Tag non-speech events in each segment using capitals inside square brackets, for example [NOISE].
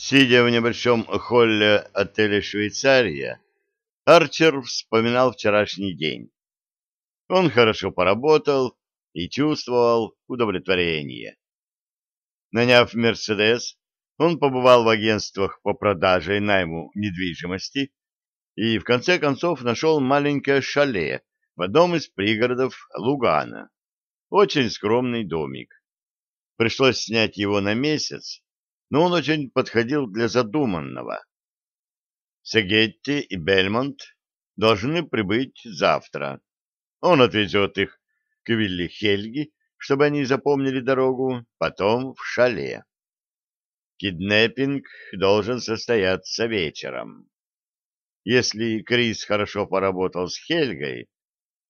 Сидя в небольшом холле отеля «Швейцария», Арчер вспоминал вчерашний день. Он хорошо поработал и чувствовал удовлетворение. Наняв «Мерседес», он побывал в агентствах по продаже и найму недвижимости и в конце концов нашел маленькое шале в одном из пригородов Лугана. Очень скромный домик. Пришлось снять его на месяц, но он очень подходил для задуманного. Сегетти и Бельмонт должны прибыть завтра. Он отвезет их к Вилли Хельги, чтобы они запомнили дорогу, потом в шале. Киднеппинг должен состояться вечером. Если Крис хорошо поработал с Хельгой,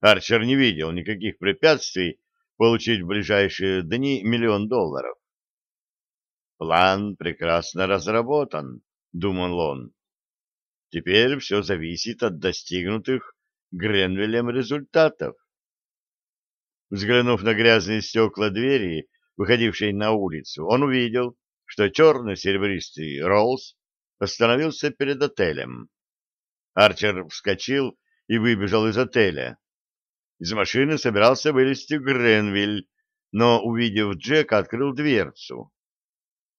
Арчер не видел никаких препятствий получить в ближайшие дни миллион долларов. План прекрасно разработан, думал он. Теперь все зависит от достигнутых Гренвиллем результатов. Взглянув на грязные стекла двери, выходившей на улицу, он увидел, что черный серебристый Роллс остановился перед отелем. Арчер вскочил и выбежал из отеля. Из машины собирался вылезти Гренвиль, но, увидев Джека, открыл дверцу.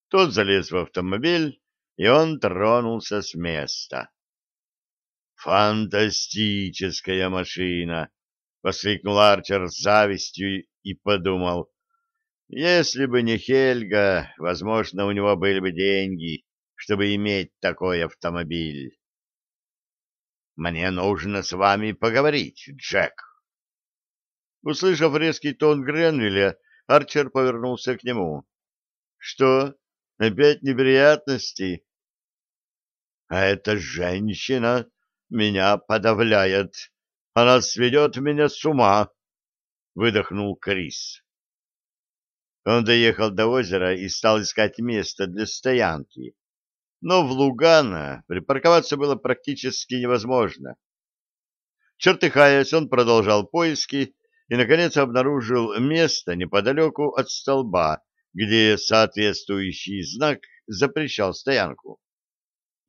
Тот залез в автомобиль, и он тронулся с места. «Фантастическая машина!» — воскликнул Арчер с завистью и подумал. «Если бы не Хельга, возможно, у него были бы деньги, чтобы иметь такой автомобиль». «Мне нужно с вами поговорить, Джек». Услышав резкий тон Гренвилля, Арчер повернулся к нему. «Что?» Опять неприятности. А эта женщина меня подавляет. Она сведет меня с ума, — выдохнул Крис. Он доехал до озера и стал искать место для стоянки. Но в Лугана припарковаться было практически невозможно. Чертыхаясь, он продолжал поиски и, наконец, обнаружил место неподалеку от столба, где соответствующий знак запрещал стоянку.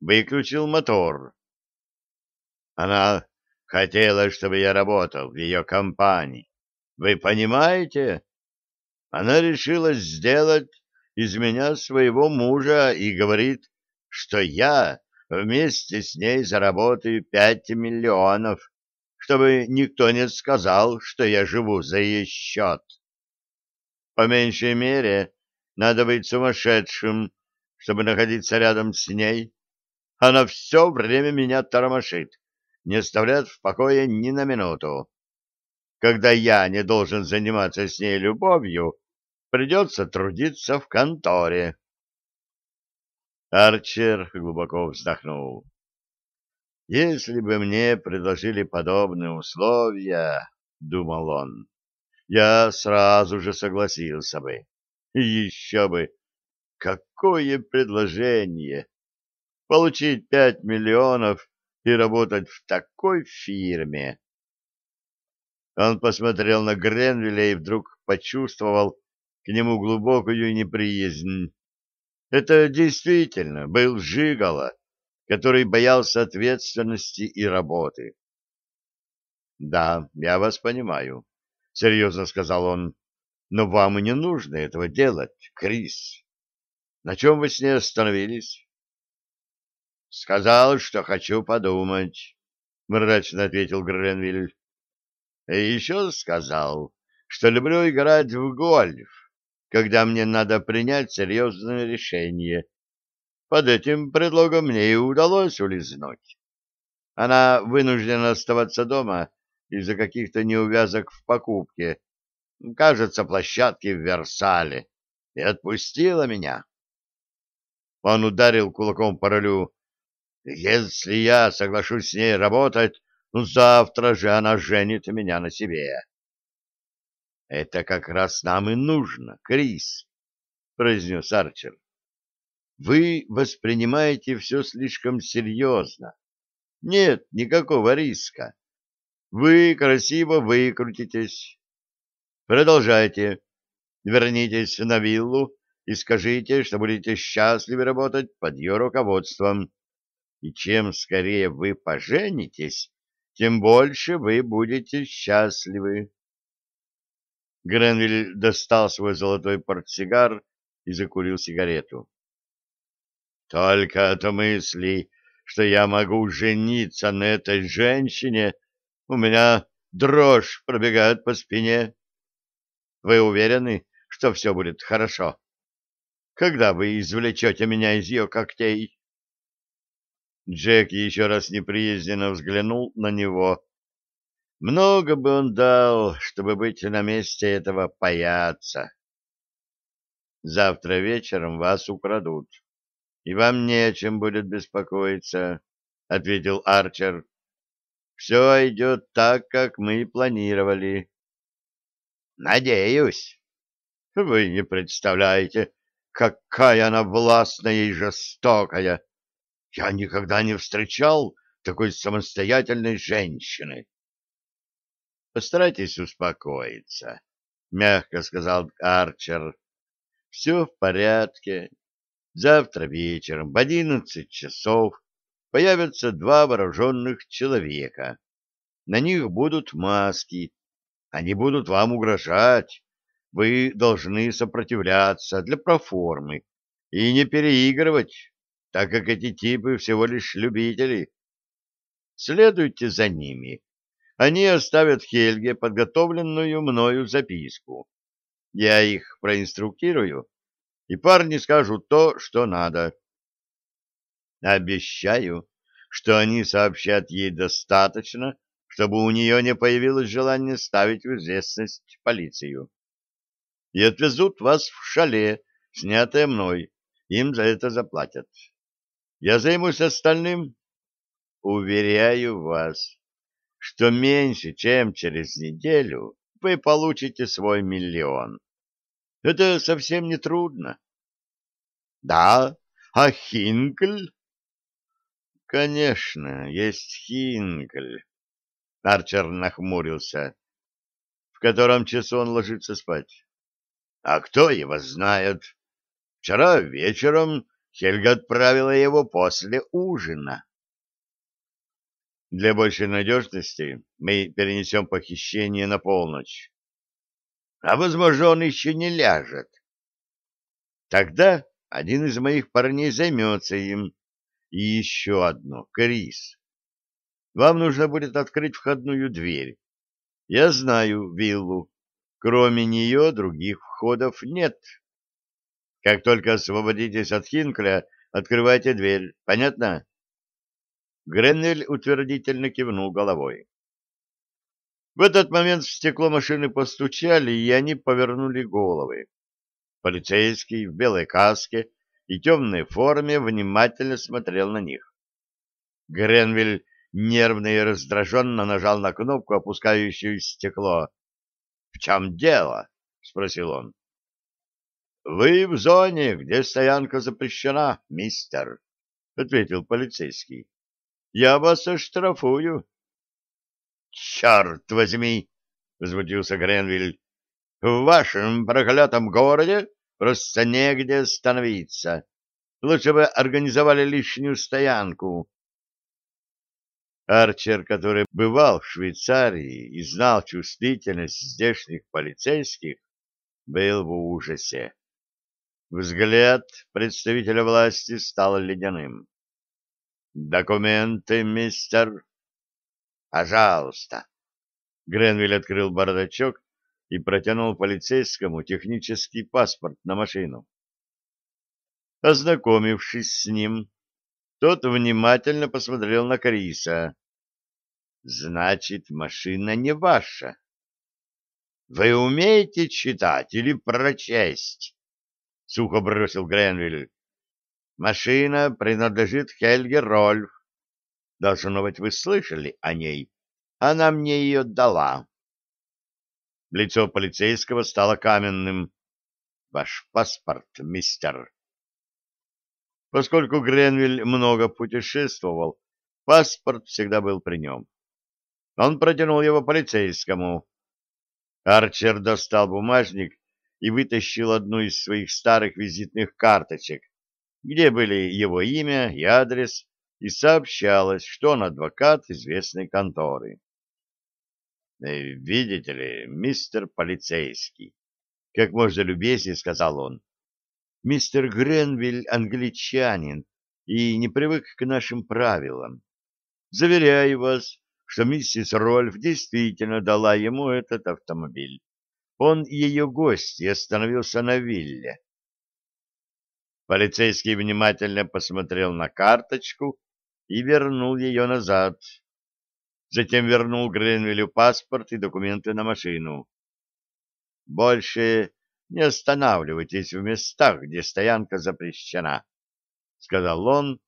Выключил мотор. Она хотела, чтобы я работал в ее компании. Вы понимаете? Она решила сделать из меня своего мужа и говорит, что я вместе с ней заработаю пять миллионов, чтобы никто не сказал, что я живу за ее счет. По меньшей мере, надо быть сумасшедшим, чтобы находиться рядом с ней. Она все время меня тормошит, не оставляет в покое ни на минуту. Когда я не должен заниматься с ней любовью, придется трудиться в конторе. Арчер глубоко вздохнул. «Если бы мне предложили подобные условия, — думал он, — я сразу же согласился бы. [LAUGHS] Еще бы! Какое предложение! Получить пять миллионов и работать в такой фирме! Он посмотрел на Гренвилля и вдруг почувствовал к нему глубокую неприязнь. Это действительно был Жигало, который боялся ответственности и работы. — Да, я вас понимаю, — серьезно сказал он. Но вам и не нужно этого делать, Крис. На чем вы с ней остановились? — Сказал, что хочу подумать, — мрачно ответил Гренвиль. — И еще сказал, что люблю играть в гольф, когда мне надо принять серьезное решение. Под этим предлогом мне и удалось улизнуть. Она вынуждена оставаться дома из-за каких-то неувязок в покупке, кажется, площадке в Версале, и отпустила меня. Он ударил кулаком по рулю. «Если я соглашусь с ней работать, ну завтра же она женит меня на себе». «Это как раз нам и нужно, Крис», — произнес Арчер. «Вы воспринимаете все слишком серьезно. Нет никакого риска. Вы красиво выкрутитесь, Продолжайте. Вернитесь на виллу и скажите, что будете счастливы работать под ее руководством. И чем скорее вы поженитесь, тем больше вы будете счастливы. Гренвиль достал свой золотой портсигар и закурил сигарету. Только от мысли, что я могу жениться на этой женщине, у меня дрожь пробегает по спине. Вы уверены, что все будет хорошо? Когда вы извлечете меня из ее когтей?» Джек еще раз неприязненно взглянул на него. Много бы он дал, чтобы быть на месте этого паяца. Завтра вечером вас украдут, и вам не о чем будет беспокоиться, — ответил Арчер. — Все идет так, как мы и планировали. Надеюсь. Вы не представляете, какая она властная и жестокая. Я никогда не встречал такой самостоятельной женщины. Постарайтесь успокоиться, мягко сказал Арчер. Все в порядке. Завтра вечером в одиннадцать часов появятся два вооруженных человека. На них будут маски они будут вам угрожать. Вы должны сопротивляться для проформы и не переигрывать, так как эти типы всего лишь любители. Следуйте за ними. Они оставят Хельге подготовленную мною записку. Я их проинструктирую, и парни скажут то, что надо. Обещаю, что они сообщат ей достаточно, чтобы у нее не появилось желания ставить в известность полицию. И отвезут вас в шале, снятое мной. Им за это заплатят. Я займусь остальным. Уверяю вас, что меньше, чем через неделю, вы получите свой миллион. Это совсем не трудно. Да, а Хинкль? Конечно, есть Хинкль. Арчер нахмурился. В котором часу он ложится спать? А кто его знает? Вчера вечером Хельга отправила его после ужина. Для большей надежности мы перенесем похищение на полночь. А, возможно, он еще не ляжет. Тогда один из моих парней займется им. И еще одно, Крис. Вам нужно будет открыть входную дверь. Я знаю виллу. Кроме нее других входов нет. Как только освободитесь от Хинкля, открывайте дверь. Понятно? Гренель утвердительно кивнул головой. В этот момент в стекло машины постучали, и они повернули головы. Полицейский в белой каске и темной форме внимательно смотрел на них. Гренвиль нервно и раздраженно нажал на кнопку, опускающую стекло. — В чем дело? — спросил он. — Вы в зоне, где стоянка запрещена, мистер, — ответил полицейский. — Я вас оштрафую. — Черт возьми! — возмутился Гренвиль. — В вашем проклятом городе просто негде становиться. Лучше бы организовали лишнюю стоянку Арчер, который бывал в Швейцарии и знал чувствительность здешних полицейских, был в ужасе. Взгляд представителя власти стал ледяным. «Документы, мистер?» «Пожалуйста!» Гренвиль открыл бардачок и протянул полицейскому технический паспорт на машину. Ознакомившись с ним, тот внимательно посмотрел на Криса. «Значит, машина не ваша. Вы умеете читать или прочесть?» — сухо бросил Гренвиль. «Машина принадлежит Хельге Рольф. Должно быть, вы слышали о ней. Она мне ее дала». Лицо полицейского стало каменным. «Ваш паспорт, мистер», Поскольку Гренвиль много путешествовал, паспорт всегда был при нем. Он протянул его полицейскому. Арчер достал бумажник и вытащил одну из своих старых визитных карточек, где были его имя и адрес, и сообщалось, что он адвокат известной конторы. «Э, «Видите ли, мистер полицейский», — как можно любезнее сказал он, мистер Гренвиль англичанин и не привык к нашим правилам. Заверяю вас, что миссис Рольф действительно дала ему этот автомобиль. Он ее гость и остановился на вилле. Полицейский внимательно посмотрел на карточку и вернул ее назад. Затем вернул Гренвилю паспорт и документы на машину. Больше не останавливайтесь в местах, где стоянка запрещена, — сказал он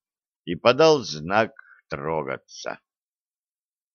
и подал знак трогаться.